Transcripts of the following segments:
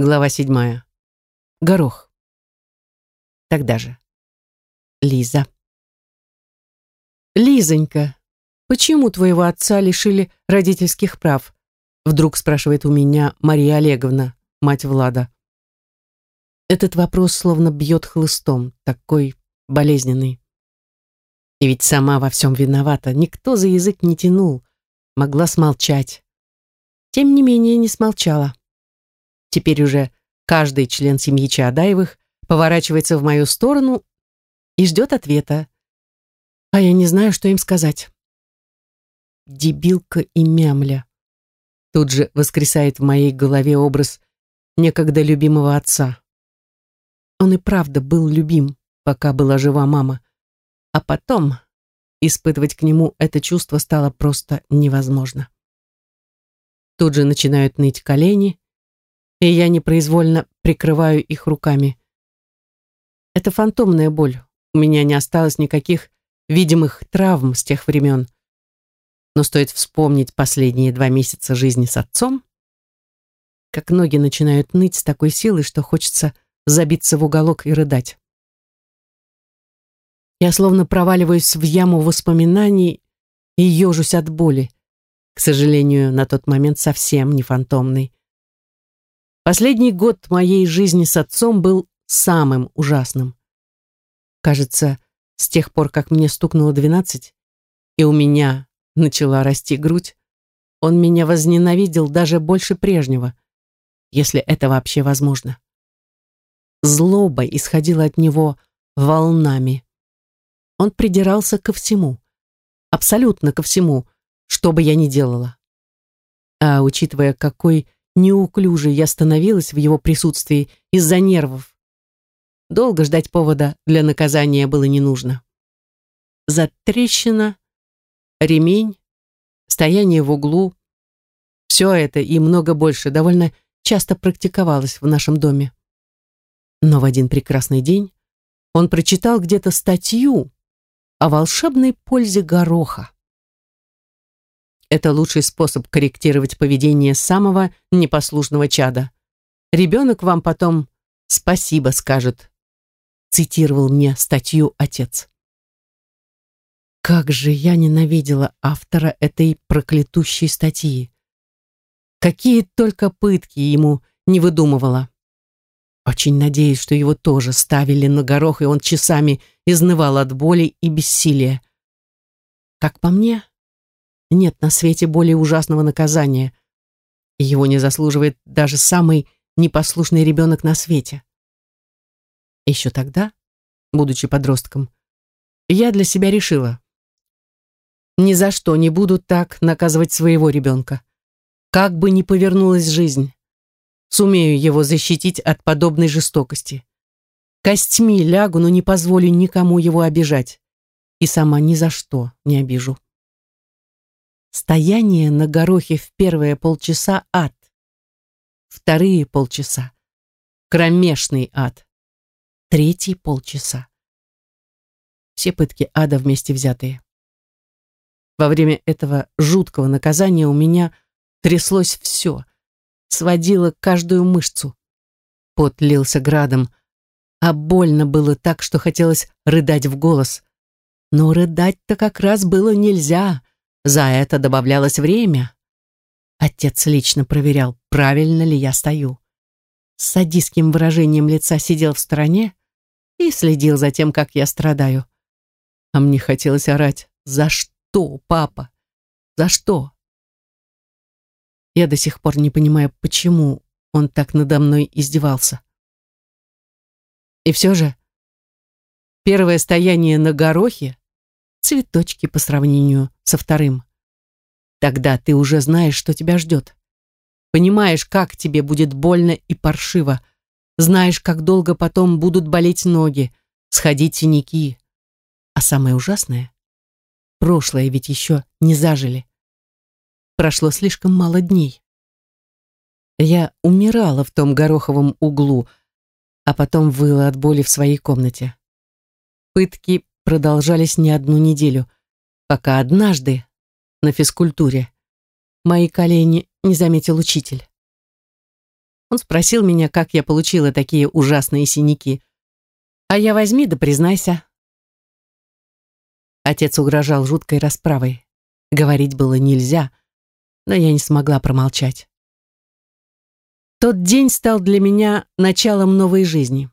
Глава седьмая. Горох. Тогда же. Лиза. Лизонька, почему твоего отца лишили родительских прав? Вдруг спрашивает у меня Мария Олеговна, мать Влада. Этот вопрос словно бьет хлыстом, такой болезненный. И ведь сама во всем виновата, никто за язык не тянул, могла смолчать. Тем не менее не смолчала. Теперь уже каждый член семьи Чаадаевых поворачивается в мою сторону и ждет ответа. А я не знаю, что им сказать. Дебилка и мямля. Тут же воскресает в моей голове образ некогда любимого отца. Он и правда был любим, пока была жива мама. А потом испытывать к нему это чувство стало просто невозможно. Тут же начинают ныть колени, и я непроизвольно прикрываю их руками. Это фантомная боль. У меня не осталось никаких видимых травм с тех времен. Но стоит вспомнить последние два месяца жизни с отцом, как ноги начинают ныть с такой силой, что хочется забиться в уголок и рыдать. Я словно проваливаюсь в яму воспоминаний и ежусь от боли, к сожалению, на тот момент совсем не фантомный. Последний год моей жизни с отцом был самым ужасным. Кажется, с тех пор, как мне стукнуло двенадцать, и у меня начала расти грудь, он меня возненавидел даже больше прежнего, если это вообще возможно. Злоба исходила от него волнами. Он придирался ко всему, абсолютно ко всему, что бы я ни делала. А учитывая, какой неуклюжей я становилась в его присутствии из-за нервов, долго ждать повода для наказания было не нужно. Затрещина, ремень, стояние в углу, все это и много больше довольно часто практиковалось в нашем доме. Но в один прекрасный день он прочитал где-то статью о волшебной пользе гороха. Это лучший способ корректировать поведение самого непослушного чада. Ребенок вам потом спасибо скажет, цитировал мне статью отец. Как же я ненавидела автора этой проклятущей статьи. Какие только пытки ему не выдумывала. Очень надеюсь, что его тоже ставили на горох, и он часами изнывал от боли и бессилия. Как по мне, нет на свете более ужасного наказания. И его не заслуживает даже самый непослушный ребенок на свете. Еще тогда, будучи подростком, я для себя решила, ни за что не буду так наказывать своего ребенка. Как бы ни повернулась жизнь, сумею его защитить от подобной жестокости. Костьми лягу, но не позволю никому его обижать. И сама ни за что не обижу. Стояние на горохе в первые полчаса — ад. Вторые полчаса — кромешный ад. Третьи полчаса. Все пытки ада вместе взятые. Во время этого жуткого наказания у меня тряслось все, сводило каждую мышцу. Пот лился градом, а больно было так, что хотелось рыдать в голос. Но рыдать-то как раз было нельзя — за это добавлялось время. Отец лично проверял, правильно ли я стою. С садистским выражением лица сидел в стороне и следил за тем, как я страдаю. А мне хотелось орать. «За что, папа? За что?» Я до сих пор не понимаю, почему он так надо мной издевался. И все же, первое стояние на горохе цветочки по сравнению со вторым. Тогда ты уже знаешь, что тебя ждет. Понимаешь, как тебе будет больно и паршиво. Знаешь, как долго потом будут болеть ноги, сходить синяки. А самое ужасное — прошлое ведь еще не зажили. Прошло слишком мало дней. Я умирала в том гороховом углу, а потом выла от боли в своей комнате. Пытки продолжались не одну неделю, пока однажды на физкультуре мои колени не заметил учитель. Он спросил меня, как я получила такие ужасные синяки. А я возьми да признайся. Отец угрожал жуткой расправой. Говорить было нельзя, но я не смогла промолчать. Тот день стал для меня началом новой жизни.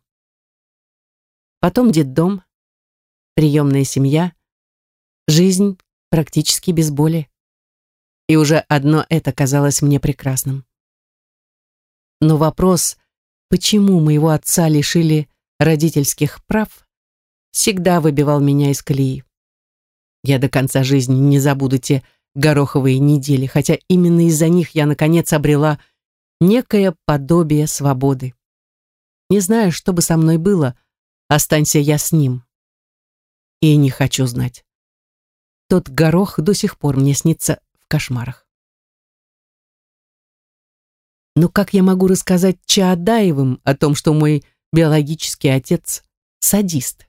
Потом детдом, приемная семья, жизнь практически без боли. И уже одно это казалось мне прекрасным. Но вопрос, почему моего отца лишили родительских прав, всегда выбивал меня из колеи. Я до конца жизни не забуду те гороховые недели, хотя именно из-за них я, наконец, обрела некое подобие свободы. Не знаю, что бы со мной было, останься я с ним. И не хочу знать. Тот горох до сих пор мне снится в кошмарах. Но как я могу рассказать Чаадаевым о том, что мой биологический отец — садист?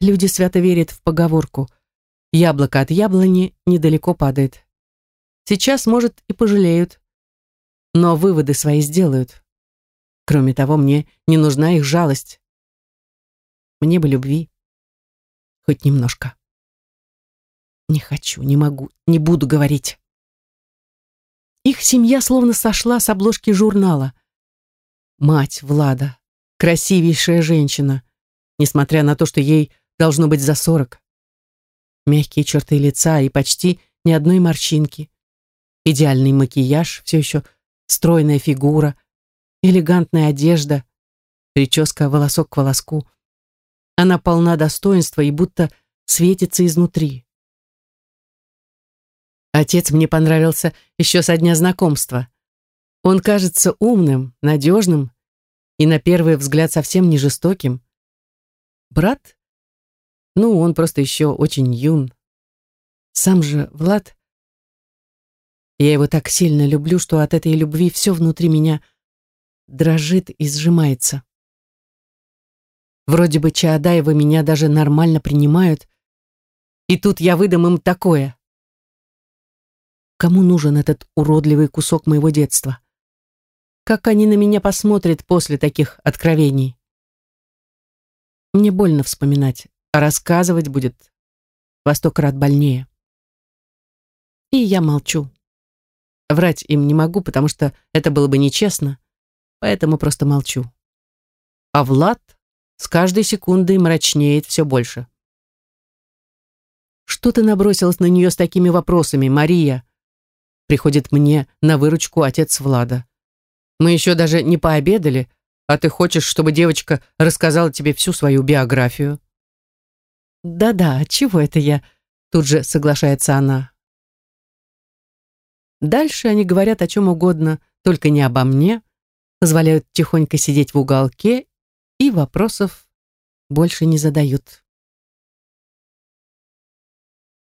Люди свято верят в поговорку «яблоко от яблони недалеко падает». Сейчас, может, и пожалеют, но выводы свои сделают. Кроме того, мне не нужна их жалость. Мне бы любви. Хоть немножко. Не хочу, не могу, не буду говорить. Их семья словно сошла с обложки журнала. Мать Влада, красивейшая женщина, несмотря на то, что ей должно быть за сорок. Мягкие черты лица и почти ни одной морщинки. Идеальный макияж, все еще стройная фигура, элегантная одежда, прическа волосок к волоску. Она полна достоинства и будто светится изнутри. Отец мне понравился еще со дня знакомства. Он кажется умным, надежным и на первый взгляд совсем не жестоким. Брат? Ну, он просто еще очень юн. Сам же Влад... Я его так сильно люблю, что от этой любви все внутри меня дрожит и сжимается. Вроде бы Чаадаева меня даже нормально принимают, и тут я выдам им такое. Кому нужен этот уродливый кусок моего детства? Как они на меня посмотрят после таких откровений? Мне больно вспоминать, а рассказывать будет во сто крат больнее. И я молчу. Врать им не могу, потому что это было бы нечестно, поэтому просто молчу. А Влад с каждой секундой мрачнеет все больше. Что ты набросилась на нее с такими вопросами, Мария? приходит мне на выручку отец Влада. Мы еще даже не пообедали, а ты хочешь, чтобы девочка рассказала тебе всю свою биографию. Да-да, чего это я? Тут же соглашается она. Дальше они говорят о чем угодно, только не обо мне, позволяют тихонько сидеть в уголке и вопросов больше не задают.